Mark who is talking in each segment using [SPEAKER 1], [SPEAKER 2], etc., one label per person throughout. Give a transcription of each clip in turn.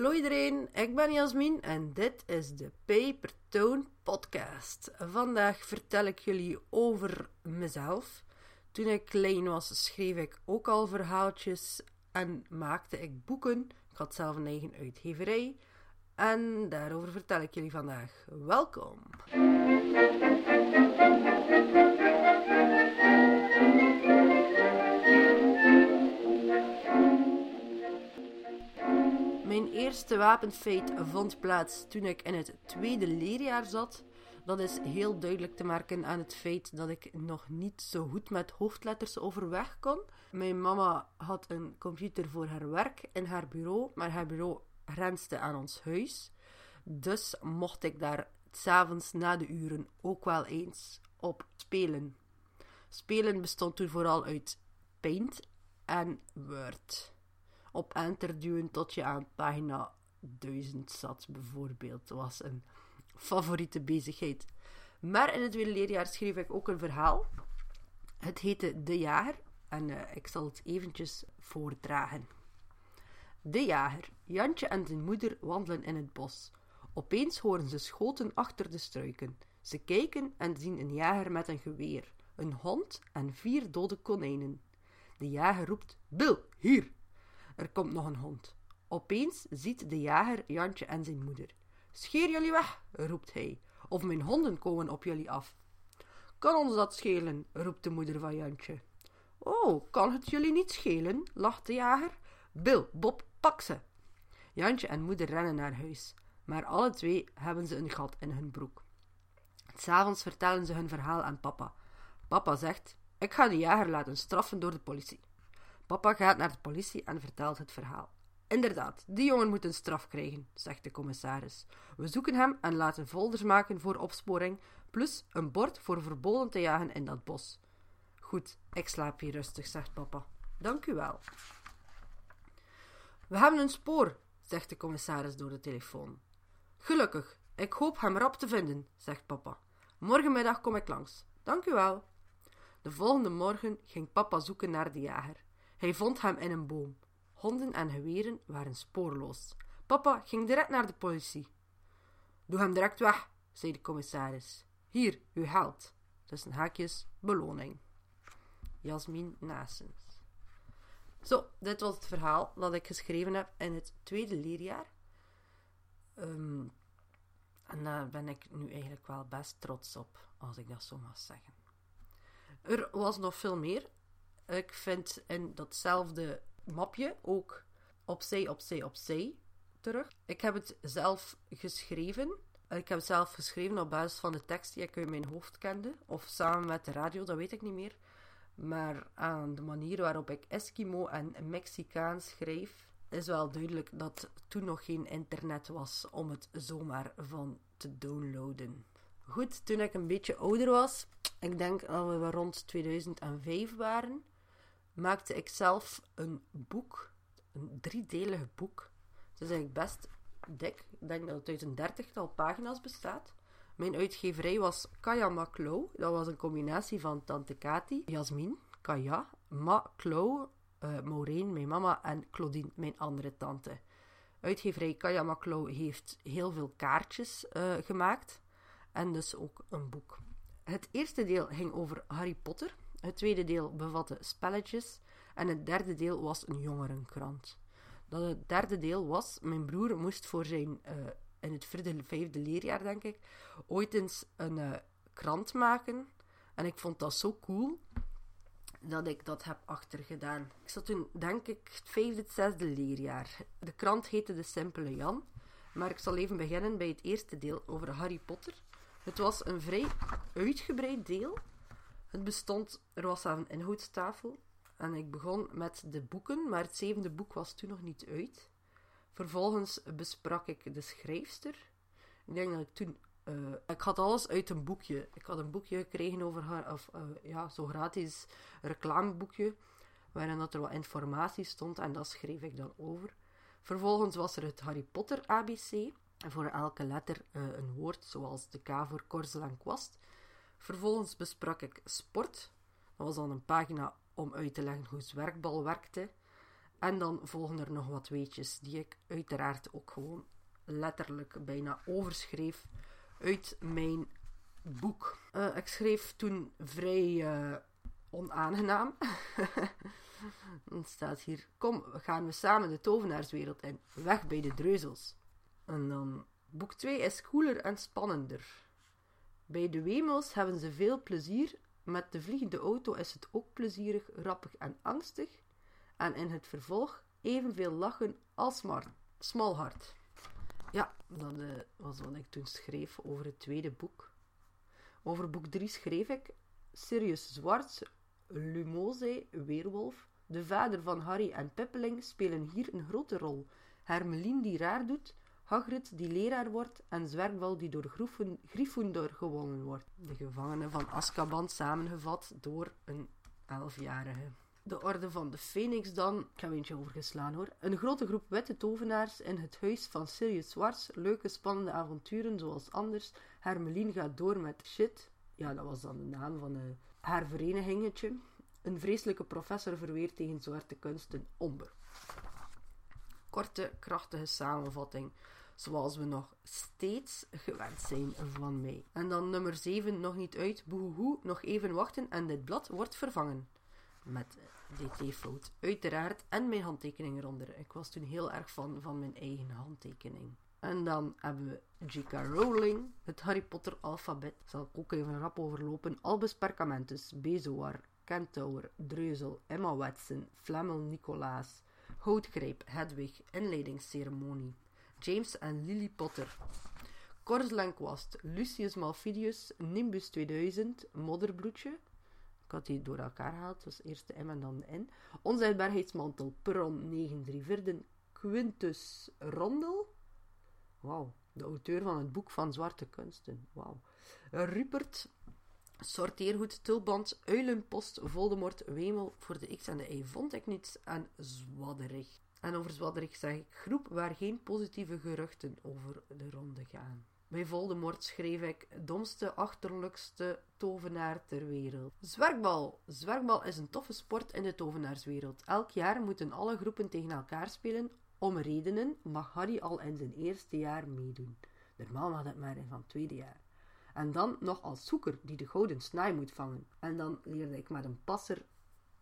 [SPEAKER 1] Hallo iedereen, ik ben Jasmin en dit is de Papertone Podcast. Vandaag vertel ik jullie over mezelf. Toen ik klein was, schreef ik ook al verhaaltjes en maakte ik boeken. Ik had zelf een eigen uitgeverij en daarover vertel ik jullie vandaag. Welkom! Eerste wapenfeit vond plaats toen ik in het tweede leerjaar zat. Dat is heel duidelijk te merken aan het feit dat ik nog niet zo goed met hoofdletters overweg kon. Mijn mama had een computer voor haar werk in haar bureau, maar haar bureau grensde aan ons huis. Dus mocht ik daar s'avonds na de uren ook wel eens op spelen. Spelen bestond toen vooral uit Paint en Word op enter duwen tot je aan pagina 1000 zat, bijvoorbeeld. Dat was een favoriete bezigheid. Maar in het tweede leerjaar schreef ik ook een verhaal. Het heette De Jager en uh, ik zal het eventjes voordragen. De Jager. Jantje en zijn moeder wandelen in het bos. Opeens horen ze schoten achter de struiken. Ze kijken en zien een jager met een geweer, een hond en vier dode konijnen. De jager roept: Bill, hier! Er komt nog een hond. Opeens ziet de jager Jantje en zijn moeder. Scheer jullie weg, roept hij, of mijn honden komen op jullie af. Kan ons dat schelen, roept de moeder van Jantje. Oh, kan het jullie niet schelen, lacht de jager. Bill, Bob, pak ze. Jantje en moeder rennen naar huis, maar alle twee hebben ze een gat in hun broek. S'avonds vertellen ze hun verhaal aan papa. Papa zegt: Ik ga de jager laten straffen door de politie. Papa gaat naar de politie en vertelt het verhaal. Inderdaad, die jongen moet een straf krijgen, zegt de commissaris. We zoeken hem en laten folders maken voor opsporing, plus een bord voor verboden te jagen in dat bos. Goed, ik slaap hier rustig, zegt papa. Dank u wel. We hebben een spoor, zegt de commissaris door de telefoon. Gelukkig, ik hoop hem rap te vinden, zegt papa. Morgenmiddag kom ik langs. Dank u wel. De volgende morgen ging papa zoeken naar de jager. Hij vond hem in een boom. Honden en geweren waren spoorloos. Papa ging direct naar de politie. Doe hem direct weg, zei de commissaris. Hier, uw geld. Tussen haakjes, beloning. Jasmin Nasens. Zo, dit was het verhaal dat ik geschreven heb in het tweede leerjaar. Um, en daar ben ik nu eigenlijk wel best trots op, als ik dat zo mag zeggen. Er was nog veel meer. Ik vind in datzelfde mapje ook opzij, opzij, opzij terug. Ik heb het zelf geschreven. Ik heb het zelf geschreven op basis van de tekst die ik uit mijn hoofd kende. Of samen met de radio, dat weet ik niet meer. Maar aan de manier waarop ik Eskimo en Mexicaans schreef, is wel duidelijk dat toen nog geen internet was om het zomaar van te downloaden. Goed, toen ik een beetje ouder was, ik denk dat we rond 2005 waren, maakte ik zelf een boek, een driedelige boek. Het is eigenlijk best dik. Ik denk dat het uit een dertigtal pagina's bestaat. Mijn uitgeverij was Kaya Maklo. Dat was een combinatie van Tante Kati, Jasmin, Kaya, Maklo, uh, Maureen, mijn mama, en Claudine, mijn andere tante. Uitgeverij Kaya Maklo heeft heel veel kaartjes uh, gemaakt. En dus ook een boek. Het eerste deel ging over Harry Potter. Het tweede deel bevatte spelletjes en het derde deel was een jongerenkrant. Dat het derde deel was, mijn broer moest voor zijn, uh, in het vierde, vijfde leerjaar denk ik, ooit eens een uh, krant maken. En ik vond dat zo cool dat ik dat heb achtergedaan. Ik zat toen, denk ik, het vijfde, het zesde leerjaar. De krant heette De Simpele Jan. Maar ik zal even beginnen bij het eerste deel over Harry Potter. Het was een vrij uitgebreid deel. Het bestond, er was aan een inhoudstafel en ik begon met de boeken, maar het zevende boek was toen nog niet uit. Vervolgens besprak ik de schrijfster. Ik denk dat ik toen. Uh, ik had alles uit een boekje. Ik had een boekje gekregen over haar, of uh, ja, zo gratis reclameboekje, waarin dat er wat informatie stond en dat schreef ik dan over. Vervolgens was er het Harry Potter ABC. Voor elke letter uh, een woord, zoals de K voor korzel en kwast. Vervolgens besprak ik sport. Dat was dan een pagina om uit te leggen hoe zwerkbal werkte. En dan volgen er nog wat weetjes die ik uiteraard ook gewoon letterlijk bijna overschreef uit mijn boek. Uh, ik schreef toen vrij uh, onaangenaam. Dan staat hier: Kom, gaan we samen de tovenaarswereld in. Weg bij de dreuzels. En dan boek 2 is cooler en spannender. Bij de Wemels hebben ze veel plezier. Met de vliegende auto is het ook plezierig, rappig en angstig. En in het vervolg evenveel lachen als Smalhart. Ja, dat uh, was wat ik toen schreef over het tweede boek. Over boek 3 schreef ik Sirius Zwart, Lumose, Weerwolf. De vader van Harry en Peppeling spelen hier een grote rol. Hermelien die raar doet, Hagrid die leraar wordt en Zwergbal die door Gryffindor gewonnen wordt. De gevangenen van Azkaban samengevat door een elfjarige. De Orde van de Phoenix dan, ik heb eentje overgeslaan hoor. Een grote groep witte tovenaars in het huis van Sirius Zwarts. Leuke spannende avonturen zoals anders. Hermelien gaat door met shit. Ja, dat was dan de naam van uh, haar verenigingetje. Een vreselijke professor verweert tegen zwarte kunsten Omber. Korte, krachtige samenvatting zoals we nog steeds gewend zijn van mij. En dan nummer 7 nog niet uit. Boehoe, nog even wachten en dit blad wordt vervangen. Met dt-fout, uiteraard, en mijn handtekening eronder. Ik was toen heel erg fan van mijn eigen handtekening. En dan hebben we J.K. Rowling, het Harry Potter alfabet. Zal ik ook even rap overlopen. Albus Percamentus, Bezoar, Kentauer, Dreuzel, Emma Watson, Flammel Nicolaas, Houtgreep, Hedwig, inleidingsceremonie. James en Lily Potter. Korselenkwast, Lucius Malfidius, Nimbus 2000, Modderbloedje. Ik had die door elkaar gehaald, dus eerst de M en dan de N. Onzichtbaarheidsmantel, Peron 93 Verden, Quintus Rondel. Wauw, de auteur van het boek van zwarte kunsten. Wauw. Rupert, sorteerhoed, tulband, uilenpost, Voldemort, Wemel. Voor de X en de Y vond ik niets en zwadderig. En over Zwadderig zeg ik groep waar geen positieve geruchten over de ronde gaan. Bij Voldemort schreef ik domste, achterlijkste tovenaar ter wereld. Zwerkbal. Zwerkbal is een toffe sport in de tovenaarswereld. Elk jaar moeten alle groepen tegen elkaar spelen. Om redenen mag Harry al in zijn eerste jaar meedoen. Normaal mag dat maar in van tweede jaar. En dan nog als zoeker die de gouden snaai moet vangen. En dan leerde ik met een passer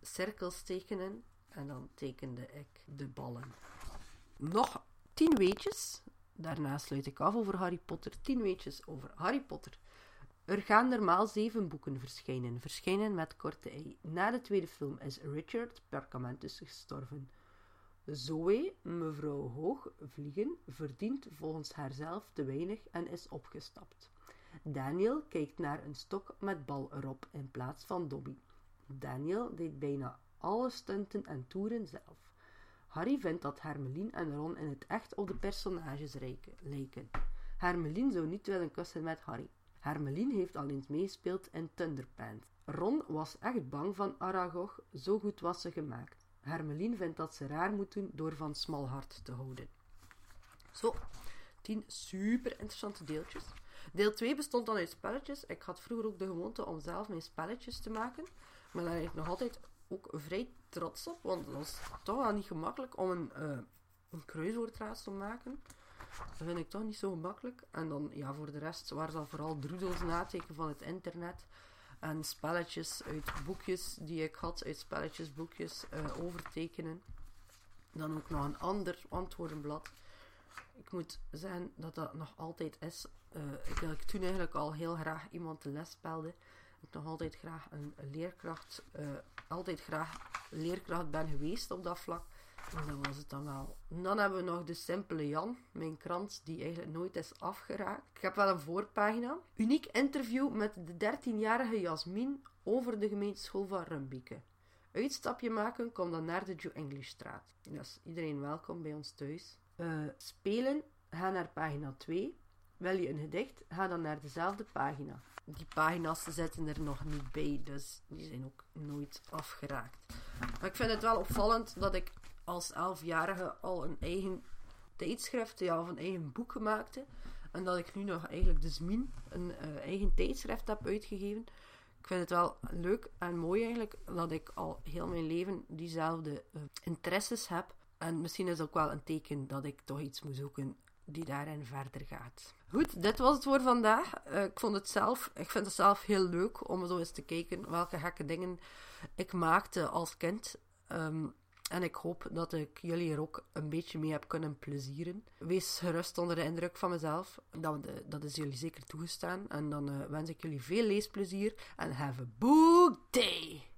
[SPEAKER 1] cirkels tekenen en dan tekende ik de ballen. Nog tien weetjes. Daarna sluit ik af over Harry Potter. Tien weetjes over Harry Potter. Er gaan normaal zeven boeken verschijnen. Verschijnen met korte ei. Na de tweede film is Richard Perkamentus gestorven. Zoe, mevrouw Hoog, vliegen, verdient volgens haarzelf te weinig en is opgestapt. Daniel kijkt naar een stok met bal erop in plaats van Dobby. Daniel deed bijna alle stunten en toeren zelf. Harry vindt dat Hermelien en Ron in het echt op de personages lijken. Hermelien zou niet willen kussen met Harry. Hermelien heeft al eens meespeeld in Thunderpants. Ron was echt bang van Aragog, zo goed was ze gemaakt. Hermelien vindt dat ze raar moet doen door van Smalhart te houden. Zo, tien super interessante deeltjes. Deel 2 bestond dan uit spelletjes. Ik had vroeger ook de gewoonte om zelf mijn spelletjes te maken. Maar daar heb ik nog altijd ook vrij trots op, want het was toch wel niet gemakkelijk om een, uh, een kruiswoordraad te maken. Dat vind ik toch niet zo gemakkelijk. En dan, ja, voor de rest waren dat vooral droedels nateken van het internet. En spelletjes uit boekjes die ik had, uit spelletjesboekjes, uh, overtekenen. Dan ook nog een ander antwoordenblad. Ik moet zeggen dat dat nog altijd is. Uh, ik, ik toen eigenlijk al heel graag iemand de les spelde ik nog altijd graag een, leerkracht, uh, altijd graag leerkracht ben geweest op dat vlak. En dat was het dan wel. Dan hebben we nog de simpele Jan, mijn krant, die eigenlijk nooit is afgeraakt. Ik heb wel een voorpagina. Uniek interview met de 13-jarige Jasmin over de gemeenteschool van Rumbieke. Uitstapje maken, kom dan naar de Jew English straat. Dus iedereen welkom bij ons thuis. Uh, spelen, ga naar pagina 2. Wil je een gedicht, ga dan naar dezelfde pagina die pagina's zetten er nog niet bij, dus die zijn ook nooit afgeraakt. Maar ik vind het wel opvallend dat ik als elfjarige al een eigen tijdschrift, ja, of een eigen boek maakte. En dat ik nu nog eigenlijk de Zmin, een uh, eigen tijdschrift heb uitgegeven. Ik vind het wel leuk en mooi eigenlijk dat ik al heel mijn leven diezelfde uh, interesses heb. En misschien is het ook wel een teken dat ik toch iets moet zoeken die daarin verder gaat. Goed, dit was het voor vandaag. Uh, ik vond het zelf, ik vind het zelf heel leuk om zo eens te kijken welke gekke dingen ik maakte als kind. Um, en ik hoop dat ik jullie er ook een beetje mee heb kunnen plezieren. Wees gerust onder de indruk van mezelf. Dat, dat is jullie zeker toegestaan. En dan uh, wens ik jullie veel leesplezier. En have a book day!